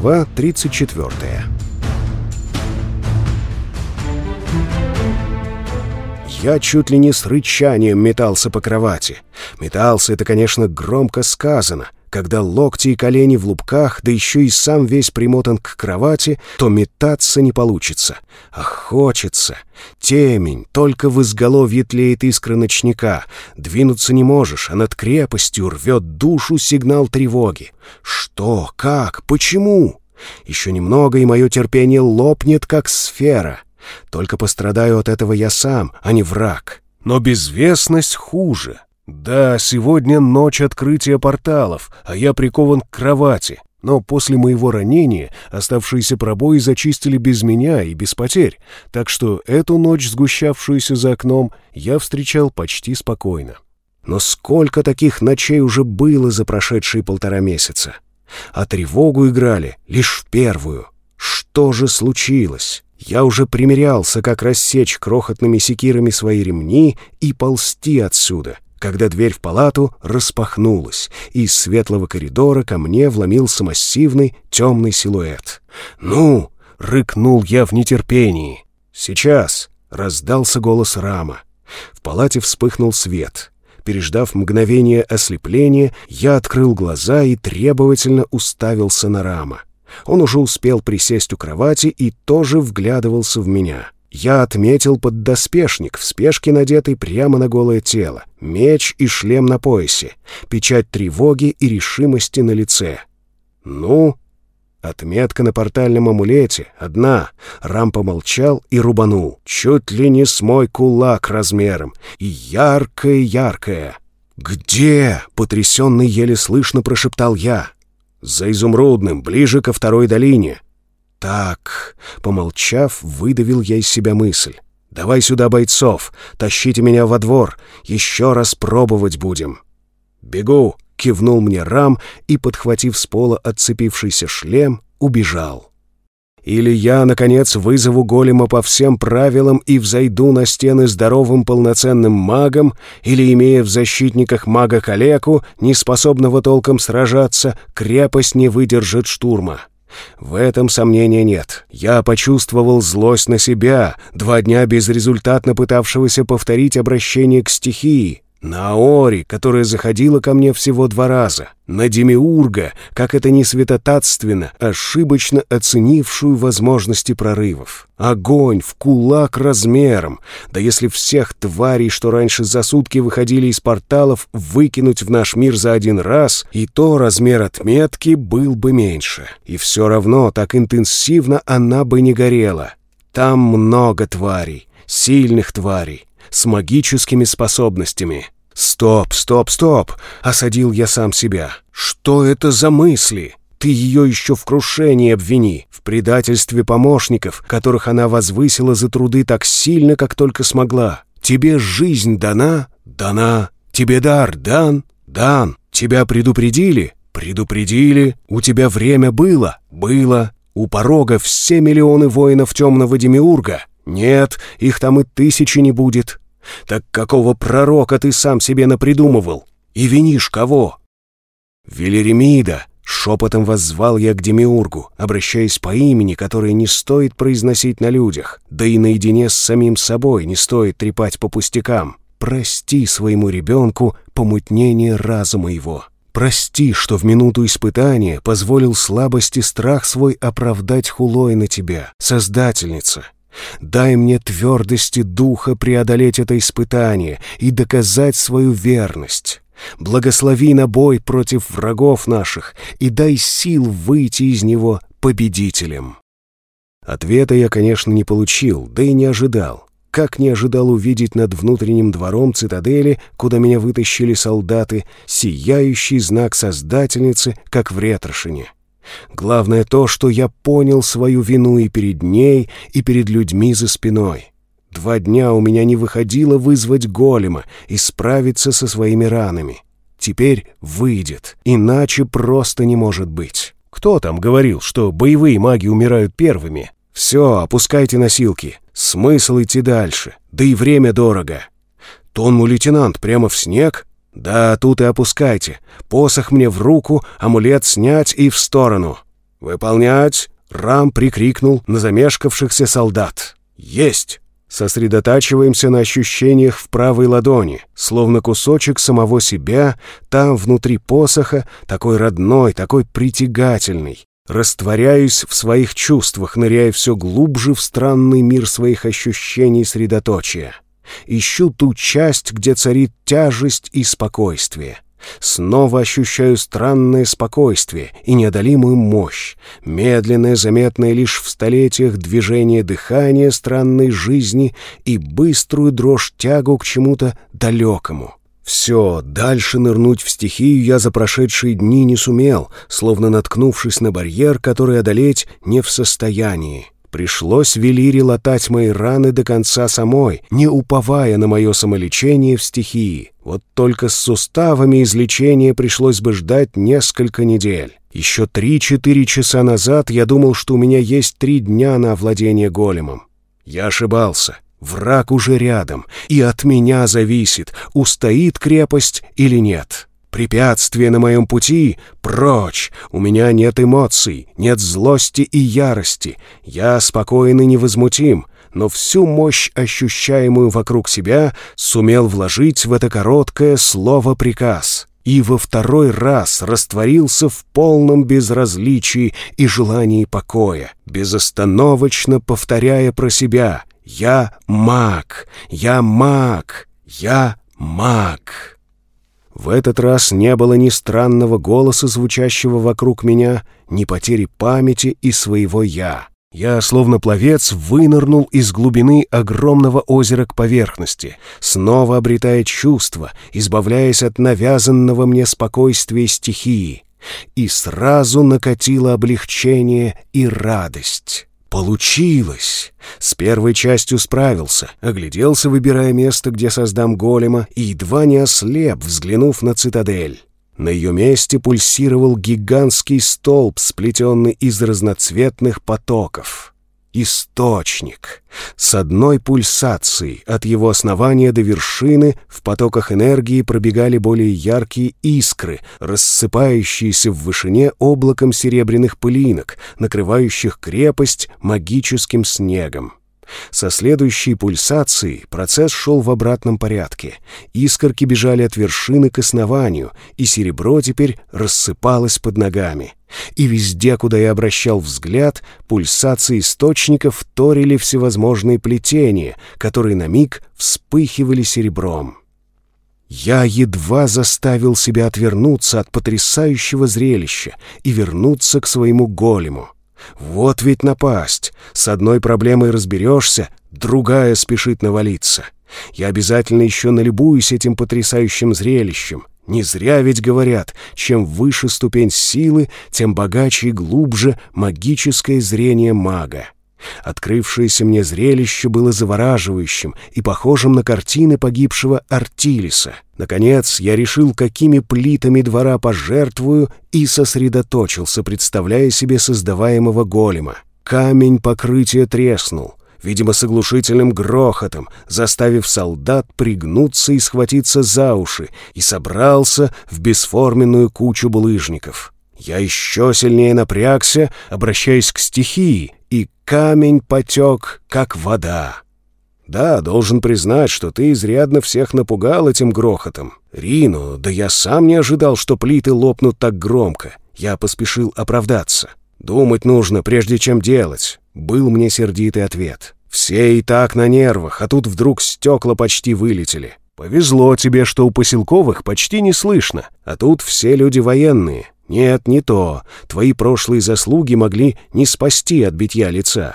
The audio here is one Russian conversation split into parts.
Глава 34 Я чуть ли не с рычанием метался по кровати. Метался — это, конечно, громко сказано — когда локти и колени в лупках, да еще и сам весь примотан к кровати, то метаться не получится. А хочется. Темень, только в изголовье тлеет искра ночника. Двинуться не можешь, а над крепостью рвет душу сигнал тревоги. Что? Как? Почему? Еще немного, и мое терпение лопнет, как сфера. Только пострадаю от этого я сам, а не враг. Но безвестность хуже. «Да, сегодня ночь открытия порталов, а я прикован к кровати. Но после моего ранения оставшиеся пробои зачистили без меня и без потерь, так что эту ночь, сгущавшуюся за окном, я встречал почти спокойно. Но сколько таких ночей уже было за прошедшие полтора месяца? А тревогу играли лишь в первую. Что же случилось? Я уже примерялся, как рассечь крохотными секирами свои ремни и ползти отсюда — когда дверь в палату распахнулась, и из светлого коридора ко мне вломился массивный темный силуэт. «Ну!» — рыкнул я в нетерпении. «Сейчас!» — раздался голос Рама. В палате вспыхнул свет. Переждав мгновение ослепления, я открыл глаза и требовательно уставился на Рама. Он уже успел присесть у кровати и тоже вглядывался в меня. Я отметил поддоспешник в спешке надетый прямо на голое тело, меч и шлем на поясе, печать тревоги и решимости на лице. «Ну?» Отметка на портальном амулете одна. Рам помолчал и рубанул. Чуть ли не с мой кулак размером. И яркое-яркое. «Где?» — потрясенный еле слышно прошептал я. «За изумрудным, ближе ко второй долине». «Так», — помолчав, выдавил я из себя мысль. «Давай сюда бойцов, тащите меня во двор, еще раз пробовать будем». «Бегу», — кивнул мне Рам и, подхватив с пола отцепившийся шлем, убежал. Или я, наконец, вызову голема по всем правилам и взойду на стены здоровым полноценным магом, или, имея в защитниках мага-калеку, неспособного толком сражаться, крепость не выдержит штурма. В этом сомнения нет. Я почувствовал злость на себя, два дня безрезультатно пытавшегося повторить обращение к стихии, на Аори, которая заходила ко мне всего два раза, на Демиурга, как это не святотатственно, ошибочно оценившую возможности прорывов. Огонь в кулак размером, да если всех тварей, что раньше за сутки выходили из порталов, выкинуть в наш мир за один раз, и то размер отметки был бы меньше. И все равно так интенсивно она бы не горела. Там много тварей, сильных тварей, с магическими способностями. «Стоп, стоп, стоп!» — осадил я сам себя. «Что это за мысли?» Ты ее еще в крушении обвини, в предательстве помощников, которых она возвысила за труды так сильно, как только смогла. Тебе жизнь дана? Дана. Тебе дар дан? Дан. Тебя предупредили? Предупредили. У тебя время было? Было. У порога все миллионы воинов темного демиурга? Нет, их там и тысячи не будет. Так какого пророка ты сам себе напридумывал? И винишь кого? Велеремида, шепотом воззвал я к Демиургу, обращаясь по имени, которое не стоит произносить на людях, да и наедине с самим собой не стоит трепать по пустякам. Прости своему ребенку помутнение разума его. Прости, что в минуту испытания позволил слабости страх свой оправдать хулой на тебя, Создательница. Дай мне твердости духа преодолеть это испытание и доказать свою верность. Благослови на бой против врагов наших и дай сил выйти из него победителем. Ответа я, конечно, не получил, да и не ожидал. Как не ожидал увидеть над внутренним двором цитадели, куда меня вытащили солдаты, сияющий знак Создательницы, как в ретрошине. Главное то, что я понял свою вину и перед ней, и перед людьми за спиной. Два дня у меня не выходило вызвать голема и справиться со своими ранами. Теперь выйдет, иначе просто не может быть. Кто там говорил, что боевые маги умирают первыми? Все, опускайте носилки. Смысл идти дальше, да и время дорого. Тонму лейтенант прямо в снег? «Да, тут и опускайте. Посох мне в руку, амулет снять и в сторону». «Выполнять!» — Рам прикрикнул на замешкавшихся солдат. «Есть!» Сосредотачиваемся на ощущениях в правой ладони, словно кусочек самого себя, там, внутри посоха, такой родной, такой притягательный. Растворяюсь в своих чувствах, ныряя все глубже в странный мир своих ощущений средоточия. Ищу ту часть, где царит тяжесть и спокойствие. Снова ощущаю странное спокойствие и неодолимую мощь, медленное, заметное лишь в столетиях движение дыхания странной жизни и быструю дрожь тягу к чему-то далекому. Все, дальше нырнуть в стихию я за прошедшие дни не сумел, словно наткнувшись на барьер, который одолеть не в состоянии. Пришлось Велире латать мои раны до конца самой, не уповая на мое самолечение в стихии. Вот только с суставами излечения пришлось бы ждать несколько недель. Еще три-четыре часа назад я думал, что у меня есть три дня на овладение големом. Я ошибался. Враг уже рядом, и от меня зависит, устоит крепость или нет. Препятствия на моем пути прочь. У меня нет эмоций, нет злости и ярости. Я спокоен и невозмутим, но всю мощь, ощущаемую вокруг себя, сумел вложить в это короткое слово «приказ» и во второй раз растворился в полном безразличии и желании покоя, безостановочно повторяя про себя «Я маг! Я маг! Я маг!» В этот раз не было ни странного голоса, звучащего вокруг меня, ни потери памяти и своего «я». Я, словно пловец, вынырнул из глубины огромного озера к поверхности, снова обретая чувство, избавляясь от навязанного мне спокойствия стихии. И сразу накатило облегчение и радость. Получилось! С первой частью справился, огляделся, выбирая место, где создам голема, и едва не ослеп, взглянув на цитадель. На ее месте пульсировал гигантский столб, сплетенный из разноцветных потоков. Источник. С одной пульсацией от его основания до вершины в потоках энергии пробегали более яркие искры, рассыпающиеся в вышине облаком серебряных пылинок, накрывающих крепость магическим снегом. Со следующей пульсацией процесс шел в обратном порядке. Искорки бежали от вершины к основанию, и серебро теперь рассыпалось под ногами. И везде, куда я обращал взгляд, пульсации источников вторили всевозможные плетения, которые на миг вспыхивали серебром. Я едва заставил себя отвернуться от потрясающего зрелища и вернуться к своему голему — вот ведь напасть. С одной проблемой разберешься, другая спешит навалиться. Я обязательно еще налюбуюсь этим потрясающим зрелищем. Не зря ведь говорят, чем выше ступень силы, тем богаче и глубже магическое зрение мага. Открывшееся мне зрелище было завораживающим и похожим на картины погибшего Артилиса. Наконец, я решил, какими плитами двора пожертвую, и сосредоточился, представляя себе создаваемого голема. Камень покрытия треснул, видимо, с оглушительным грохотом, заставив солдат пригнуться и схватиться за уши, и собрался в бесформенную кучу булыжников. Я еще сильнее напрягся, обращаясь к стихии, и камень потек, как вода. Да, должен признать, что ты изрядно всех напугал этим грохотом. Рину, да я сам не ожидал, что плиты лопнут так громко. Я поспешил оправдаться. Думать нужно, прежде чем делать. Был мне сердитый ответ. Все и так на нервах, а тут вдруг стекла почти вылетели. Повезло тебе, что у поселковых почти не слышно, а тут все люди военные. «Нет, не то. Твои прошлые заслуги могли не спасти от битья лица».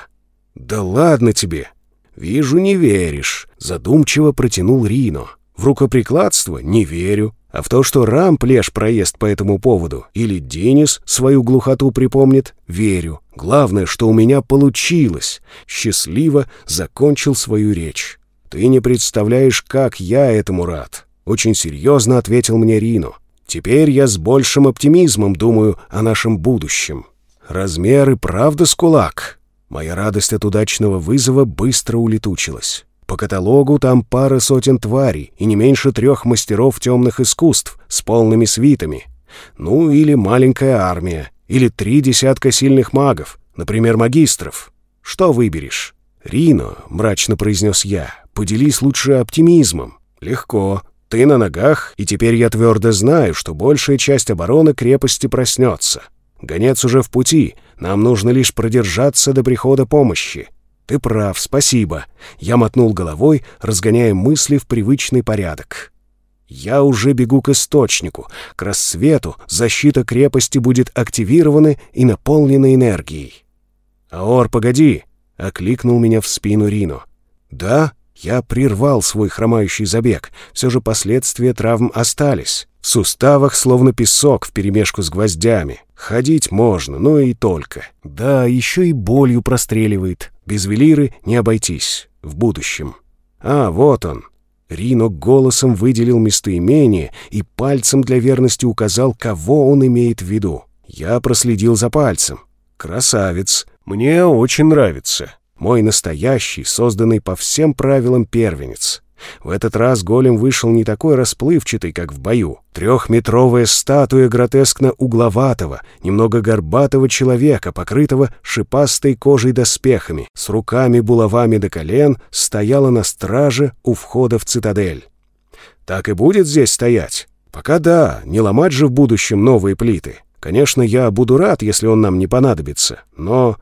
«Да ладно тебе!» «Вижу, не веришь», — задумчиво протянул Рино. «В рукоприкладство не верю. А в то, что Рам плешь проезд по этому поводу, или Денис свою глухоту припомнит, верю. Главное, что у меня получилось. Счастливо закончил свою речь. Ты не представляешь, как я этому рад. Очень серьезно ответил мне Рино. Теперь я с большим оптимизмом думаю о нашем будущем. Размеры правда с кулак. Моя радость от удачного вызова быстро улетучилась. По каталогу там пара сотен тварей и не меньше трех мастеров темных искусств с полными свитами. Ну или маленькая армия. Или три десятка сильных магов, например, магистров. Что выберешь? «Рино», — мрачно произнес я, — «поделись лучше оптимизмом». «Легко. Ты на ногах, и теперь я твердо знаю, что большая часть обороны крепости проснется. Гонец уже в пути, нам нужно лишь продержаться до прихода помощи». «Ты прав, спасибо». Я мотнул головой, разгоняя мысли в привычный порядок. «Я уже бегу к источнику. К рассвету защита крепости будет активирована и наполнена энергией». «Аор, погоди!» — окликнул меня в спину Рино. «Да, я прервал свой хромающий забег. Все же последствия травм остались. В суставах словно песок вперемешку с гвоздями. Ходить можно, но и только. Да, еще и болью простреливает. Без велиры не обойтись. В будущем. А, вот он». Рино голосом выделил местоимение и пальцем для верности указал, кого он имеет в виду. Я проследил за пальцем. «Красавец! Мне очень нравится. Мой настоящий, созданный по всем правилам первенец. В этот раз голем вышел не такой расплывчатый, как в бою. Трехметровая статуя гротескно угловатого, немного горбатого человека, покрытого шипастой кожей доспехами, с руками-булавами до колен, стояла на страже у входа в цитадель. Так и будет здесь стоять? Пока да, не ломать же в будущем новые плиты. Конечно, я буду рад, если он нам не понадобится, но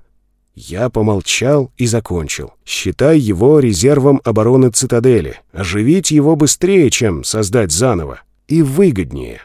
я помолчал и закончил. Считай его резервом обороны цитадели. Оживить его быстрее, чем создать заново. И выгоднее.